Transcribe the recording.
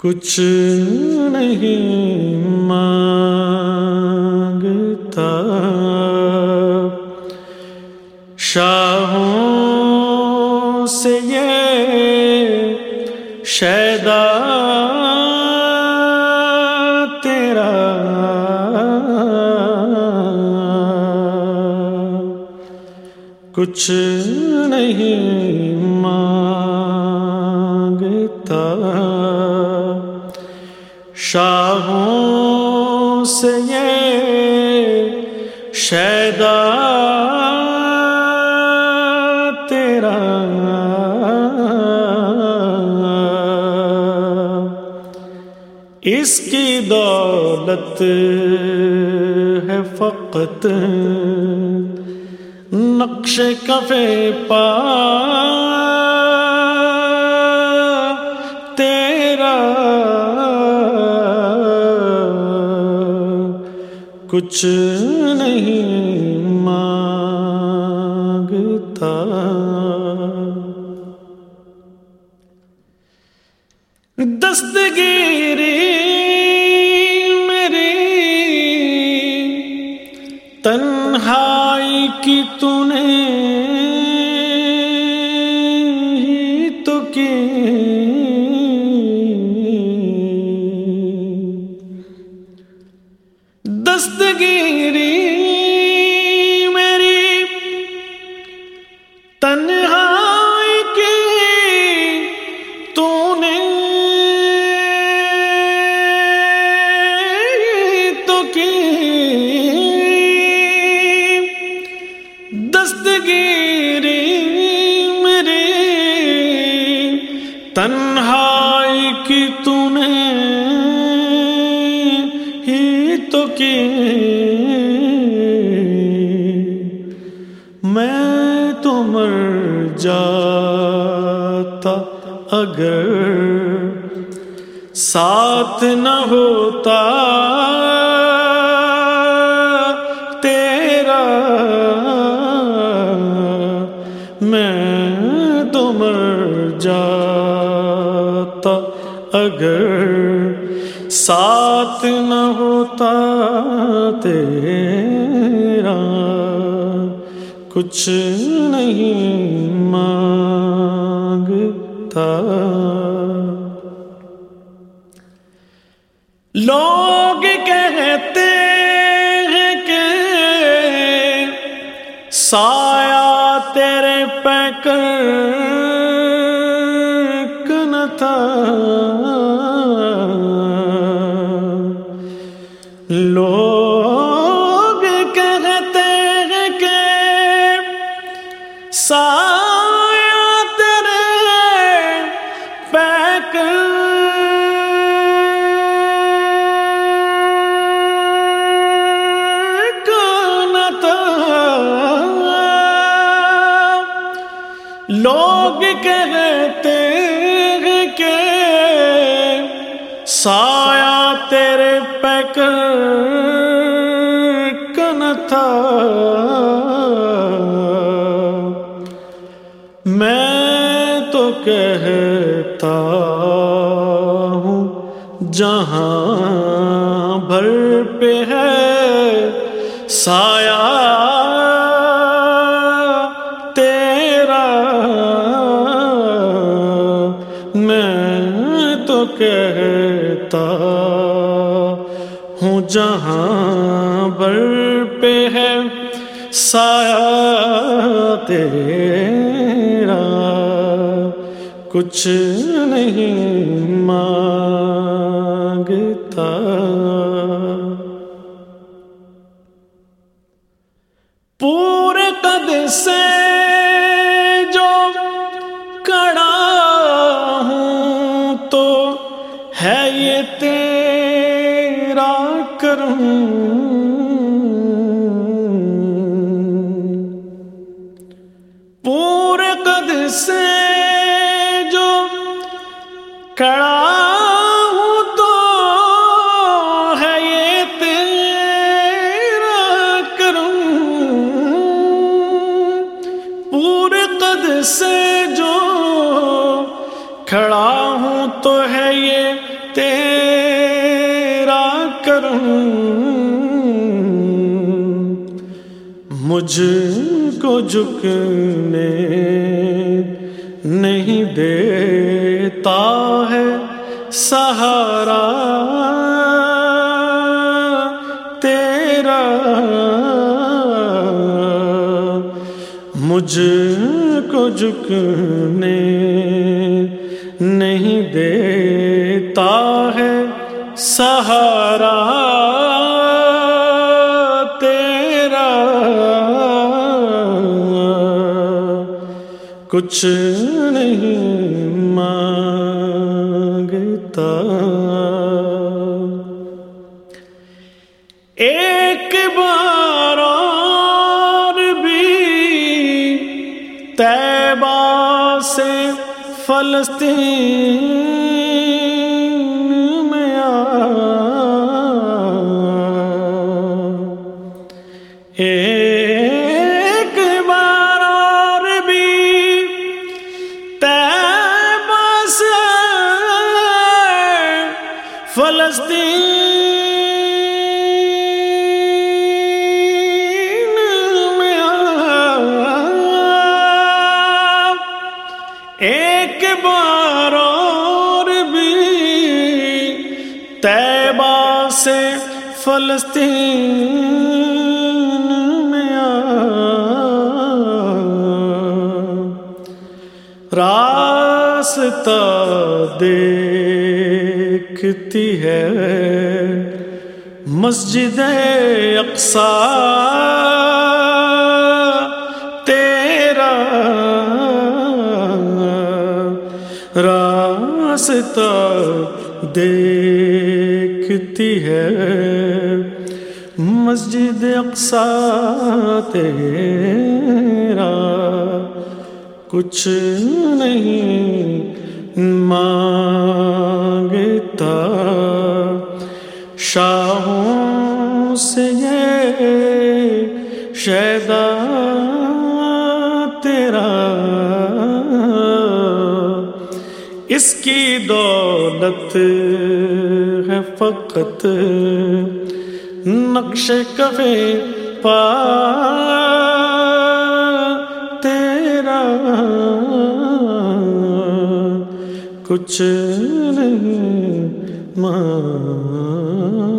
کچھ نہیں مانگتا شاہوں سے یہ شیدا تیرا کچھ نہیں مانگتا شاہوں سے یہ شیدا تیرا۔ اس کی دولت ہے فقط نقش کفے پا۔ کچھ نہیں مانگتا۔ دستگیری میری تنہائی کی تو نے تنہائی کی تو نے تو کی۔ میں تو مر جاتا اگر ساتھ نہ ہوتا۔ جاتا اگر ساتھ نہ ہوتا تیرا کچھ نہیں مانگتا۔ لوگ کہتے ہیں کہ سایہ تیرے پیکر تھا لوگ کہتے ہیں کہ سایہ تیرے پیک لوگ کہتے سایہ تیرے پیکر کن تھا میں تو کہتا ہوں جہاں بھر پہ ہے سایہ تیرا میں کہتا ہوں جہاں بر پہ ہے سایہ تیرا کچھ نہیں مانگتا۔ کروں۔ پورے قد سے جو کڑا ہوں تو ہے یہ تیرا کروں۔ پورے قد سے جو کھڑا ہوں تو ہے یہ تیرا مجھ کو جھکنے نہیں دیتا ہے سہارا تیرا۔ مجھ کو جھکنے نہیں دیتا سہارا تیرا۔ کچھ نہیں مانگتا۔ ایک بار اور بھی تیبہ سے فلسطین فلسطین میں ایک بار اور بھی تیبہ سے فلسطین میں آ راستہ دیکھتی ہے۔ مسجد اقصا تیرا راستہ دیکھتی ہے۔ مسجد اقصا تیرا کچھ نہیں۔ مانگتا۔ شاہوں سے یہ شیدا تیرا۔ اس کی دولت ہے فقط نقش کفے پا تیرا۔ کچھ نہیں ماں۔